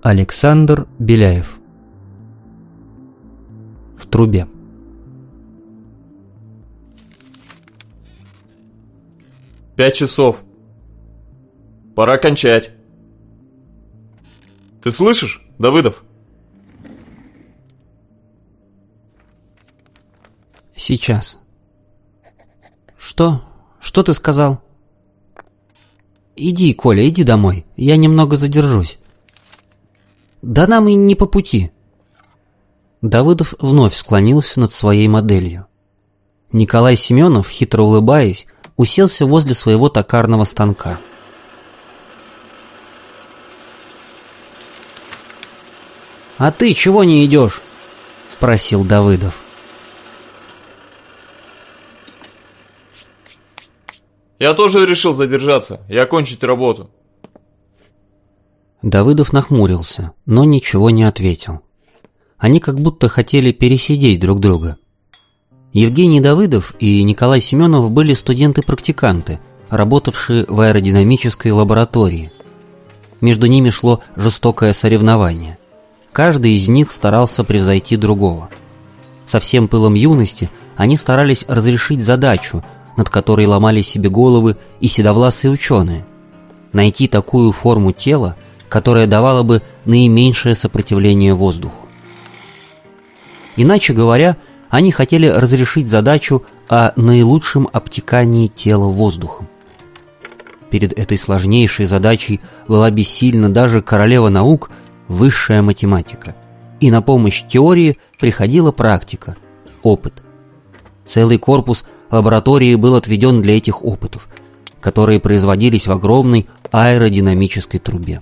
Александр Беляев В трубе Пять часов. Пора кончать. Ты слышишь, Давыдов? Сейчас. Что? Что ты сказал? Иди, Коля, иди домой. Я немного задержусь. Да нам и не по пути. Давыдов вновь склонился над своей моделью. Николай Семенов, хитро улыбаясь, уселся возле своего токарного станка. «А ты чего не идешь?» — спросил Давыдов. Я тоже решил задержаться и окончить работу. Давыдов нахмурился, но ничего не ответил. Они как будто хотели пересидеть друг друга. Евгений Давыдов и Николай Семенов были студенты-практиканты, работавшие в аэродинамической лаборатории. Между ними шло жестокое соревнование. Каждый из них старался превзойти другого. Со всем пылом юности они старались разрешить задачу – над которой ломали себе головы и седовласые ученые. Найти такую форму тела, которая давала бы наименьшее сопротивление воздуху. Иначе говоря, они хотели разрешить задачу о наилучшем обтекании тела воздухом. Перед этой сложнейшей задачей была бессильна даже королева наук, высшая математика. И на помощь теории приходила практика, опыт. Целый корпус – лаборатории был отведен для этих опытов, которые производились в огромной аэродинамической трубе.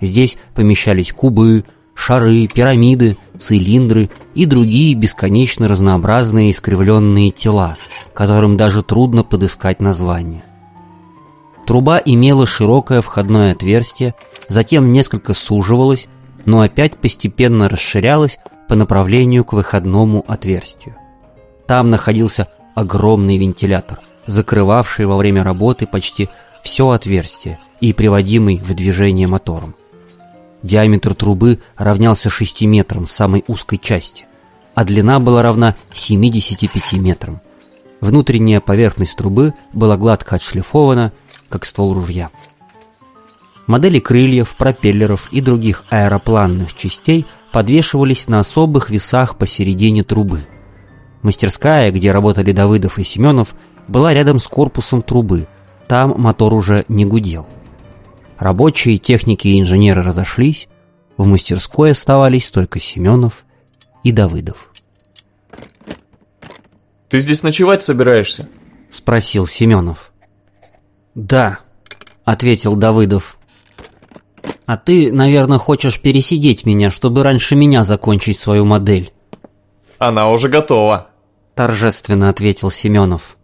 Здесь помещались кубы, шары, пирамиды, цилиндры и другие бесконечно разнообразные искривленные тела, которым даже трудно подыскать название. Труба имела широкое входное отверстие, затем несколько суживалась, но опять постепенно расширялась по направлению к выходному отверстию. Там находился огромный вентилятор, закрывавший во время работы почти все отверстие и приводимый в движение мотором. Диаметр трубы равнялся 6 метрам в самой узкой части, а длина была равна 75 метрам. Внутренняя поверхность трубы была гладко отшлифована, как ствол ружья. Модели крыльев, пропеллеров и других аэропланных частей подвешивались на особых весах посередине трубы – Мастерская, где работали Давыдов и Семенов, была рядом с корпусом трубы. Там мотор уже не гудел. Рабочие, техники и инженеры разошлись. В мастерской оставались только Семенов и Давыдов. «Ты здесь ночевать собираешься?» — спросил Семенов. «Да», — ответил Давыдов. «А ты, наверное, хочешь пересидеть меня, чтобы раньше меня закончить свою модель». «Она уже готова», торжественно ответил Семенов.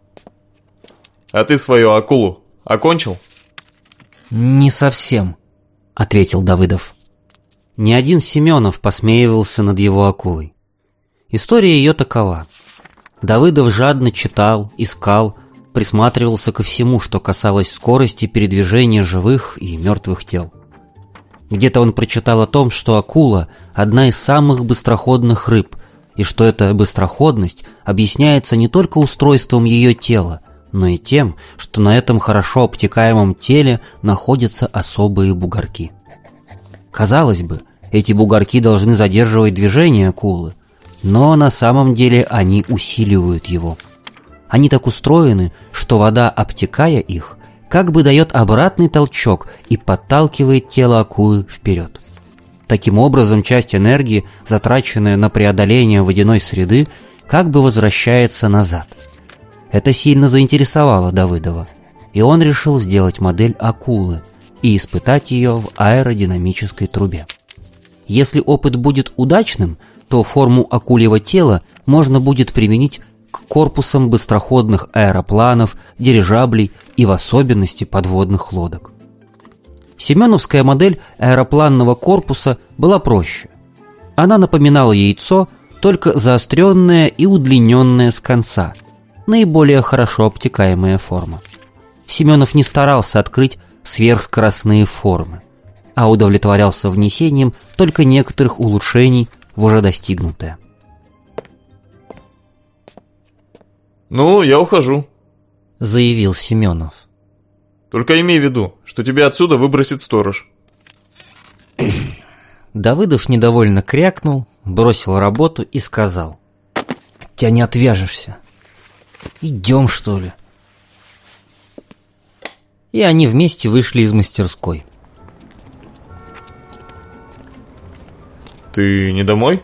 А ты свою акулу окончил? Не совсем, ответил Давыдов. Ни один Семенов посмеивался над его акулой. История ее такова. Давыдов жадно читал, искал, присматривался ко всему, что касалось скорости передвижения живых и мертвых тел. Где-то он прочитал о том, что акула – одна из самых быстроходных рыб, и что эта быстроходность объясняется не только устройством ее тела, но и тем, что на этом хорошо обтекаемом теле находятся особые бугорки. Казалось бы, эти бугорки должны задерживать движение акулы, но на самом деле они усиливают его. Они так устроены, что вода, обтекая их, как бы дает обратный толчок и подталкивает тело акулы вперед. Таким образом, часть энергии, затраченная на преодоление водяной среды, как бы возвращается назад. Это сильно заинтересовало Давыдова, и он решил сделать модель акулы и испытать ее в аэродинамической трубе. Если опыт будет удачным, то форму акульего тела можно будет применить к корпусам быстроходных аэропланов, дирижаблей и в особенности подводных лодок. Семеновская модель аэропланного корпуса была проще. Она напоминала яйцо, только заостренное и удлиненное с конца. Наиболее хорошо обтекаемая форма. Семенов не старался открыть сверхскоростные формы. а удовлетворялся внесением только некоторых улучшений в уже достигнутое. «Ну, я ухожу», — заявил Семенов. «Только имей в виду, что тебя отсюда выбросит сторож». Давыдов недовольно крякнул, бросил работу и сказал. «От тебя не отвяжешься. Идем, что ли?» И они вместе вышли из мастерской. «Ты не домой?»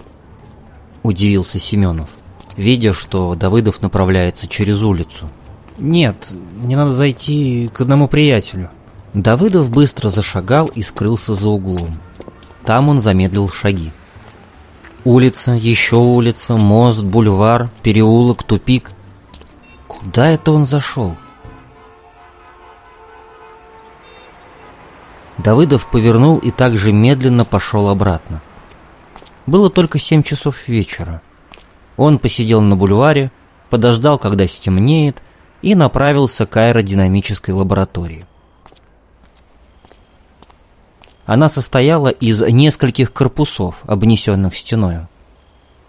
Удивился Семенов, видя, что Давыдов направляется через улицу. «Нет, мне надо зайти к одному приятелю». Давыдов быстро зашагал и скрылся за углом. Там он замедлил шаги. Улица, еще улица, мост, бульвар, переулок, тупик. Куда это он зашел? Давыдов повернул и также медленно пошел обратно. Было только семь часов вечера. Он посидел на бульваре, подождал, когда стемнеет, и направился к аэродинамической лаборатории. Она состояла из нескольких корпусов, обнесенных стеною.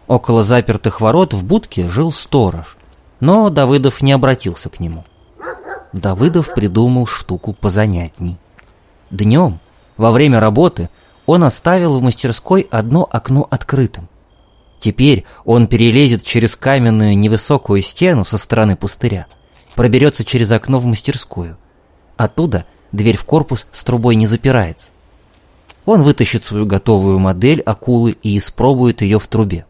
Около запертых ворот в будке жил сторож, но Давыдов не обратился к нему. Давыдов придумал штуку позанятней. Днем, во время работы, он оставил в мастерской одно окно открытым. Теперь он перелезет через каменную невысокую стену со стороны пустыря, проберется через окно в мастерскую. Оттуда дверь в корпус с трубой не запирается. Он вытащит свою готовую модель акулы и испробует ее в трубе.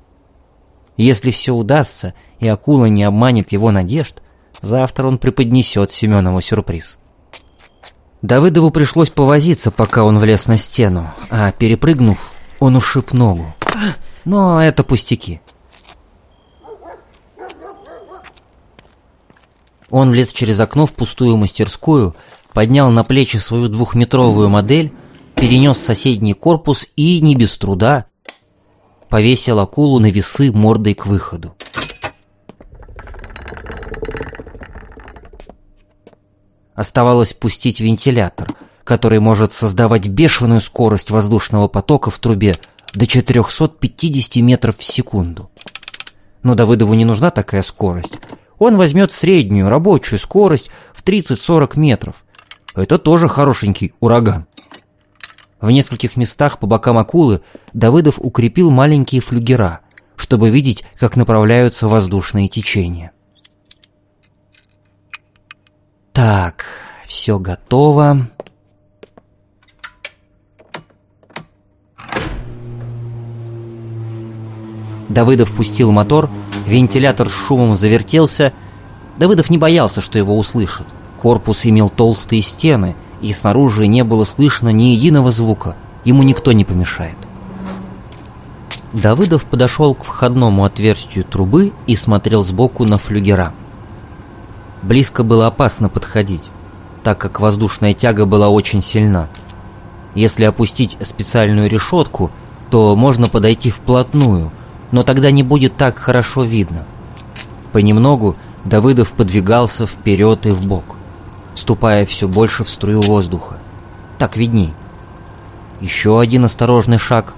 Если все удастся, и акула не обманет его надежд, завтра он преподнесет Семенову сюрприз. Давыдову пришлось повозиться, пока он влез на стену, а перепрыгнув, он ушиб ногу. Но это пустяки. Он влез через окно в пустую мастерскую, поднял на плечи свою двухметровую модель перенес соседний корпус и, не без труда, повесил акулу на весы мордой к выходу. Оставалось пустить вентилятор, который может создавать бешеную скорость воздушного потока в трубе до 450 метров в секунду. Но Давыдову не нужна такая скорость. Он возьмет среднюю рабочую скорость в 30-40 метров. Это тоже хорошенький ураган. В нескольких местах по бокам акулы Давыдов укрепил маленькие флюгера, чтобы видеть, как направляются воздушные течения. Так, все готово. Давыдов пустил мотор, вентилятор с шумом завертелся. Давыдов не боялся, что его услышат. Корпус имел толстые стены, и снаружи не было слышно ни единого звука. Ему никто не помешает. Давыдов подошел к входному отверстию трубы и смотрел сбоку на флюгера. Близко было опасно подходить, так как воздушная тяга была очень сильна. Если опустить специальную решетку, то можно подойти вплотную, но тогда не будет так хорошо видно. Понемногу Давыдов подвигался вперед и вбок вступая все больше в струю воздуха. Так видней. Еще один осторожный шаг.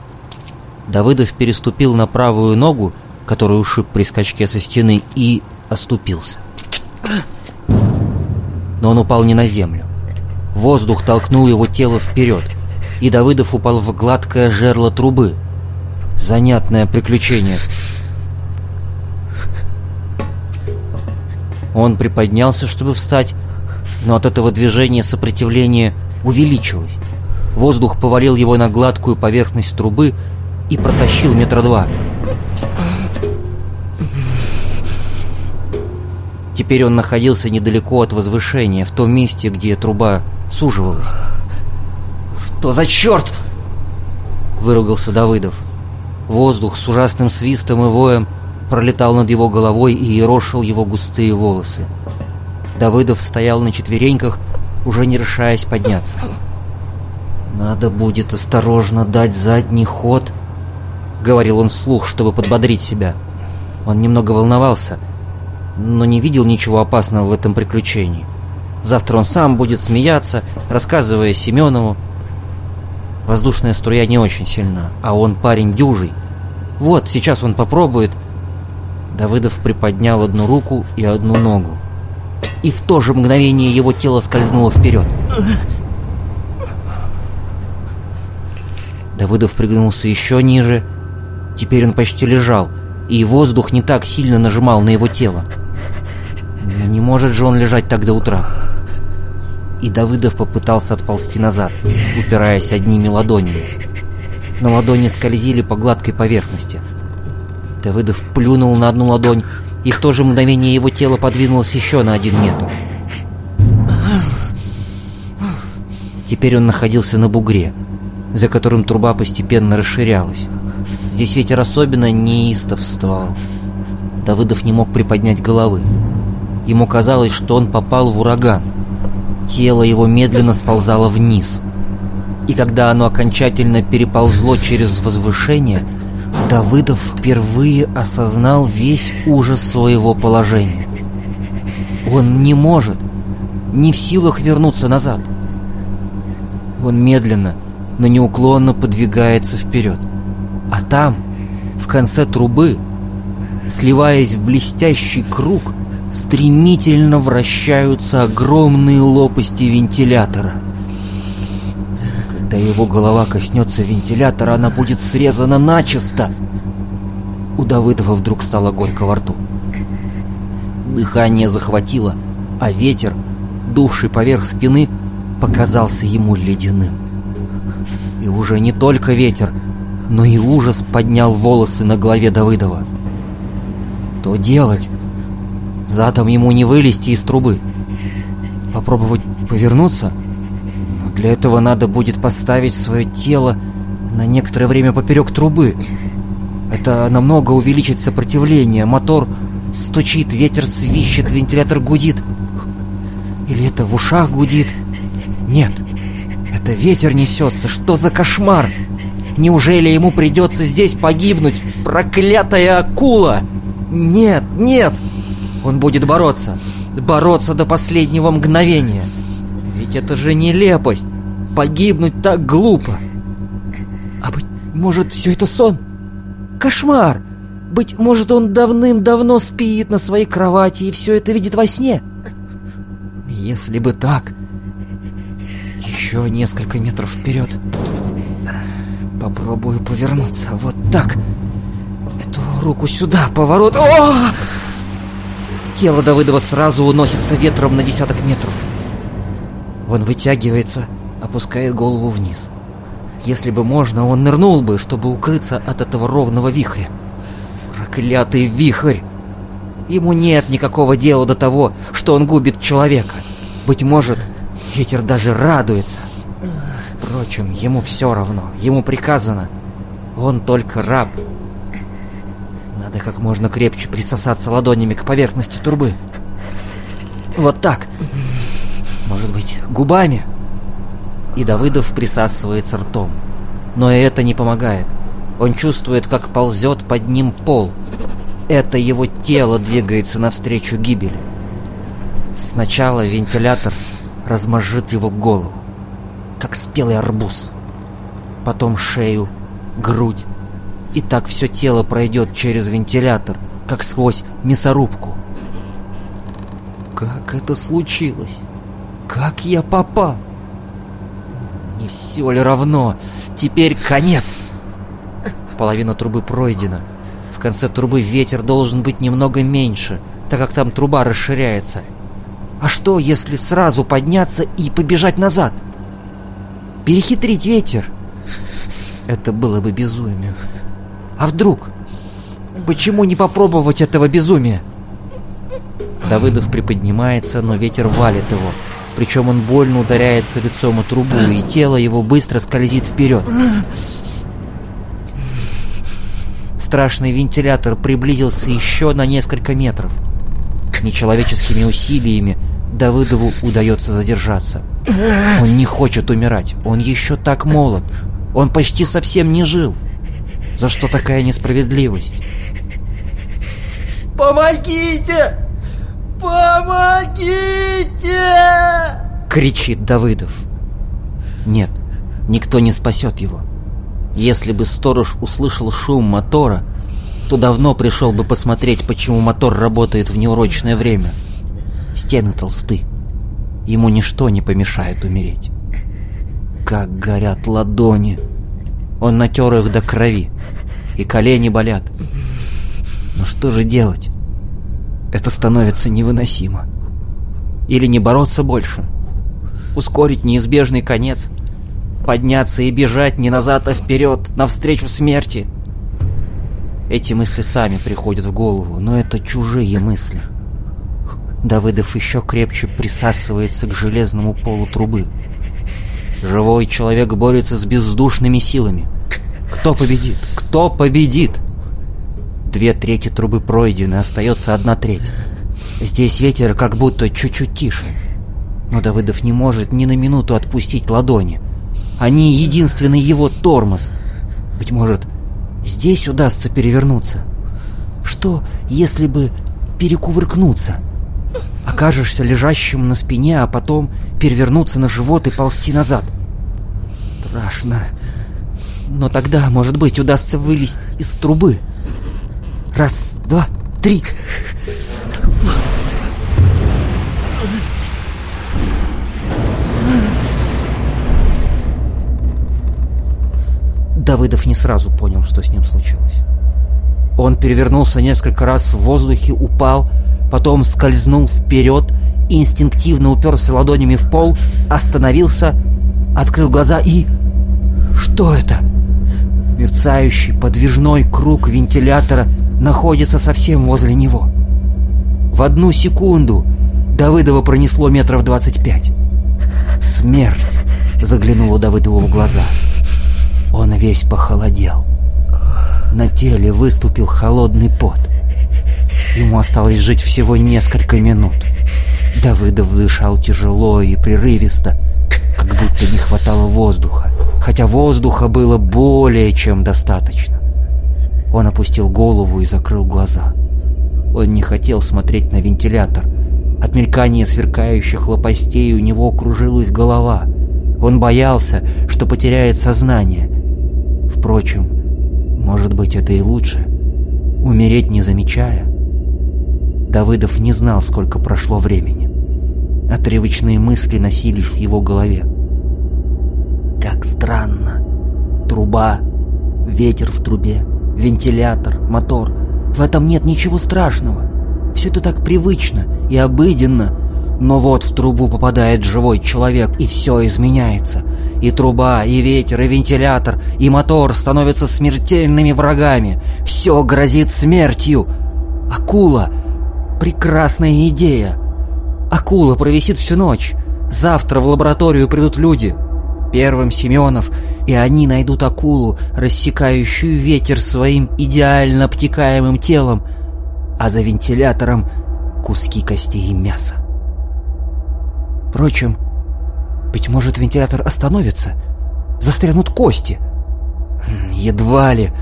Давыдов переступил на правую ногу, которую ушиб при скачке со стены, и оступился. Но он упал не на землю. Воздух толкнул его тело вперед, и Давыдов упал в гладкое жерло трубы. Занятное приключение. Он приподнялся, чтобы встать, но от этого движения сопротивление увеличилось. Воздух повалил его на гладкую поверхность трубы и протащил метра два. Теперь он находился недалеко от возвышения, в том месте, где труба суживалась. «Что за черт?» — выругался Давыдов. Воздух с ужасным свистом и воем пролетал над его головой и ерошил его густые волосы. Давыдов стоял на четвереньках, уже не решаясь подняться. «Надо будет осторожно дать задний ход», — говорил он вслух, чтобы подбодрить себя. Он немного волновался, но не видел ничего опасного в этом приключении. Завтра он сам будет смеяться, рассказывая Семенову. Воздушная струя не очень сильна, а он парень дюжий. Вот, сейчас он попробует. Давыдов приподнял одну руку и одну ногу. И в то же мгновение его тело скользнуло вперед. Давыдов пригнулся еще ниже. Теперь он почти лежал, и воздух не так сильно нажимал на его тело. Но не может же он лежать так до утра. И Давыдов попытался отползти назад, упираясь одними ладонями. Но ладони скользили по гладкой поверхности. Давыдов плюнул на одну ладонь, и в то же мгновение его тело подвинулось еще на один метр. Теперь он находился на бугре, за которым труба постепенно расширялась. Здесь ветер особенно неистовствовал. Давыдов не мог приподнять головы. Ему казалось, что он попал в ураган. Тело его медленно сползало вниз. И когда оно окончательно переползло через возвышение, Давыдов впервые осознал весь ужас своего положения. Он не может, не в силах вернуться назад. Он медленно, но неуклонно подвигается вперед. А там, в конце трубы, сливаясь в блестящий круг, стремительно вращаются огромные лопасти вентилятора. Когда его голова коснется вентилятора, она будет срезана начисто. У Давыдова вдруг стало горько во рту. Дыхание захватило, а ветер, дувший поверх спины, показался ему ледяным. И уже не только ветер, но и ужас поднял волосы на голове Давыдова. Что делать? Задом ему не вылезти из трубы. Попробовать повернуться? Для этого надо будет поставить свое тело на некоторое время поперек трубы. Это намного увеличит сопротивление. Мотор стучит, ветер свищет, вентилятор гудит. Или это в ушах гудит? Нет, это ветер несется. Что за кошмар? Неужели ему придется здесь погибнуть? Проклятая акула! Нет, нет! Он будет бороться. Бороться до последнего мгновения. Ведь это же нелепость. Погибнуть так глупо. А быть может, все это сон? Кошмар! Быть может, он давным-давно спит на своей кровати и все это видит во сне? Если бы так... Еще несколько метров вперед. Попробую повернуться. Вот так. Эту руку сюда, поворот. О! Тело Давыдова сразу уносится ветром на десяток метров. Он вытягивается, опускает голову вниз. Если бы можно, он нырнул бы, чтобы укрыться от этого ровного вихря. Проклятый вихрь! Ему нет никакого дела до того, что он губит человека. Быть может, ветер даже радуется. Впрочем, ему все равно, ему приказано. Он только раб. Надо как можно крепче присосаться ладонями к поверхности трубы. Вот так. Может быть, губами? И Давыдов присасывается ртом. Но и это не помогает. Он чувствует, как ползет под ним пол. Это его тело двигается навстречу гибели. Сначала вентилятор размажет его голову как спелый арбуз. Потом шею, грудь. И так все тело пройдет через вентилятор, как сквозь мясорубку. Как это случилось? Как я попал? Не все ли равно? Теперь конец. Половина трубы пройдена. В конце трубы ветер должен быть немного меньше, так как там труба расширяется. А что, если сразу подняться и побежать назад? перехитрить ветер. Это было бы безумием. А вдруг? Почему не попробовать этого безумия? Давыдов приподнимается, но ветер валит его. Причем он больно ударяется лицом о трубу, и тело его быстро скользит вперед. Страшный вентилятор приблизился еще на несколько метров. Нечеловеческими усилиями Давыдову удается задержаться. Он не хочет умирать. Он еще так молод. Он почти совсем не жил. За что такая несправедливость? Помогите! Помогите! Кричит Давыдов. Нет, Никто не спасет его. Если бы сторож услышал шум мотора, то давно пришел бы посмотреть, почему мотор работает в неурочное время. Стены толсты. Ему ничто не помешает умереть. Как горят ладони. Он натер их до крови. И колени болят. Но что же делать? Это становится невыносимо. Или не бороться больше? Ускорить неизбежный конец? Подняться и бежать не назад, а вперед, навстречу смерти? Эти мысли сами приходят в голову, но это чужие мысли. Давыдов еще крепче присасывается к железному полу трубы. Живой человек борется с бездушными силами. Кто победит? Кто победит? Две трети трубы пройдены, остается одна треть. Здесь ветер как будто чуть-чуть тише. Но Давыдов не может ни на минуту отпустить ладони. Они единственный его тормоз. Быть может, здесь удастся перевернуться. Что, если бы перекувыркнуться? Окажешься лежащим на спине, а потом перевернуться на живот и ползти назад. Страшно. Но тогда, может быть, удастся вылезть из трубы. Раз, два, три. Давыдов не сразу понял, что с ним случилось. Он перевернулся несколько раз в воздухе, упал, потом скользнул вперед, инстинктивно уперся ладонями в пол, остановился, открыл глаза и... Что это? Мерцающий подвижной круг вентилятора находится совсем возле него. В одну секунду Давыдова пронесло метров двадцать пять. Смерть заглянула Давыдову в глаза. Он весь похолодел. На теле выступил холодный пот. Ему осталось жить всего несколько минут. Давыдов дышал тяжело и прерывисто, как будто не хватало воздуха, хотя воздуха было более чем достаточно. Он опустил голову и закрыл глаза. Он не хотел смотреть на вентилятор. От мелькания сверкающих лопастей у него кружилась голова. Он боялся, что потеряет сознание. Впрочем, может быть, это и лучше. Умереть не замечая. Давыдов не знал, сколько прошло времени. Отрывочные мысли носились в его голове. Как странно. Труба, ветер в трубе, вентилятор, мотор. В этом нет ничего страшного. Все это так привычно и обыденно, но вот в трубу попадает живой человек, и все изменяется. И труба, и ветер, и вентилятор, и мотор становятся смертельными врагами. Все грозит смертью. Акула. Прекрасная идея. Акула провисит всю ночь. Завтра в лабораторию придут люди. Первым Семенов, и они найдут акулу, рассекающую ветер своим идеально обтекаемым телом, а за вентилятором куски костей и мяса. Впрочем, быть может, вентилятор остановится. Застрянут кости. Едва ли.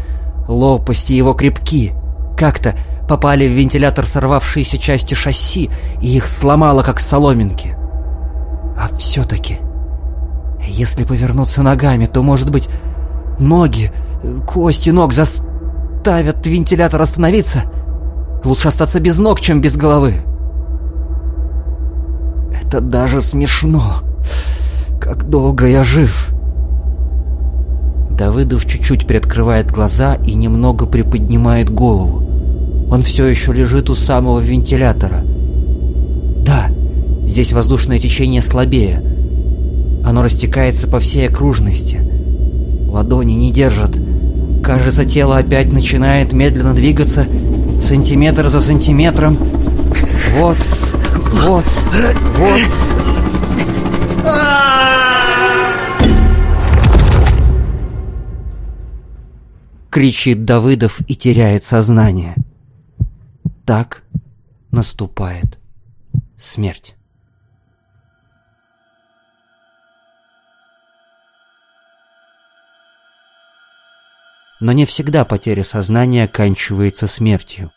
Лопасти его крепки. Как-то попали в вентилятор сорвавшиеся части шасси, и их сломало, как соломинки. А все-таки, если повернуться ногами, то, может быть, ноги, кости ног заставят вентилятор остановиться? Лучше остаться без ног, чем без головы. Это даже смешно. Как долго я жив. Давыдов чуть-чуть приоткрывает глаза и немного приподнимает голову. Он все еще лежит у самого вентилятора. Да, здесь воздушное течение слабее. Оно растекается по всей окружности. Ладони не держат. Кажется, тело опять начинает медленно двигаться, сантиметр за сантиметром. Вот, вот, вот. Кричит Давыдов и теряет сознание. Так наступает смерть. Но не всегда потеря сознания оканчивается смертью.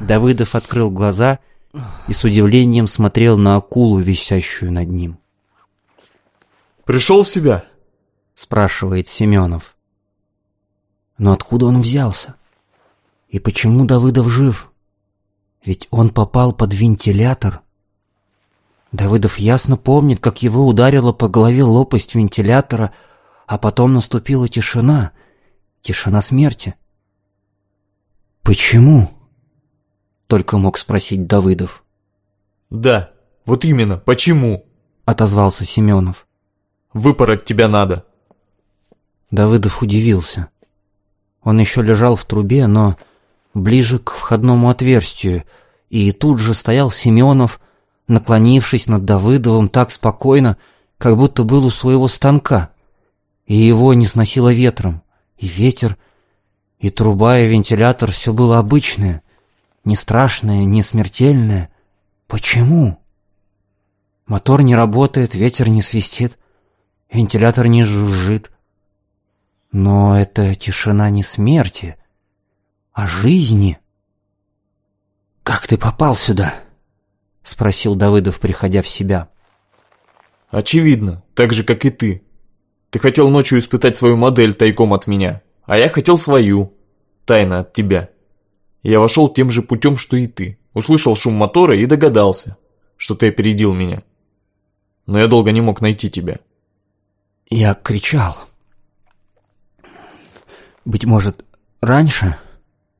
Давыдов открыл глаза и с удивлением смотрел на акулу, висящую над ним. Пришел в себя? Спрашивает Семенов. Но откуда он взялся? И почему Давыдов жив? Ведь он попал под вентилятор. Давыдов ясно помнит, как его ударила по голове лопасть вентилятора, а потом наступила тишина. Тишина смерти. «Почему?» — только мог спросить Давыдов. Да, вот именно, почему? Отозвался Семенов. Выпороть тебя надо. Давыдов удивился. Он еще лежал в трубе, но ближе к входному отверстию, и тут же стоял Семенов, наклонившись над Давыдовым так спокойно, как будто был у своего станка, и его не сносило ветром, и ветер, и труба, и вентилятор — все было обычное, не страшное, не смертельное. Почему? Мотор не работает, ветер не свистит, вентилятор не жужжит. Но это тишина не смерти, а жизни. «Как ты попал сюда?» — спросил Давыдов, приходя в себя. «Очевидно, так же, как и ты. Ты хотел ночью испытать свою модель тайком от меня, а я хотел свою, тайно от тебя. Я вошел тем же путем, что и ты, услышал шум мотора и догадался, что ты опередил меня. Но я долго не мог найти тебя». «Я кричал. Быть может, раньше?»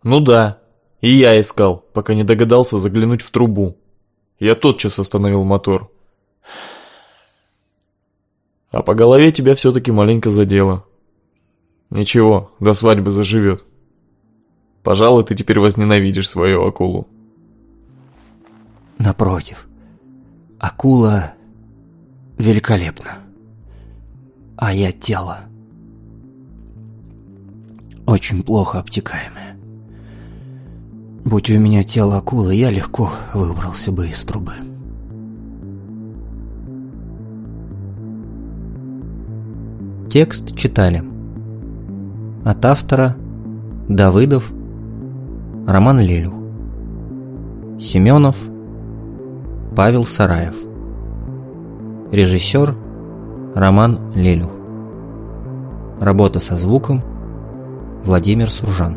«Ну да, и я искал, пока не догадался заглянуть в трубу. Я тотчас остановил мотор. А по голове тебя все-таки маленько задело. Ничего, до свадьбы заживет. Пожалуй, ты теперь возненавидишь свою акулу. Напротив, акула великолепна, а я тело. Очень плохо обтекаемое. Будь у меня тело акулы, я легко выбрался бы из трубы. Текст читали. От автора Давыдов Роман Лелюх. Семенов Павел Сараев. Режиссер Роман Лелюх. Работа со звуком Владимир Суржан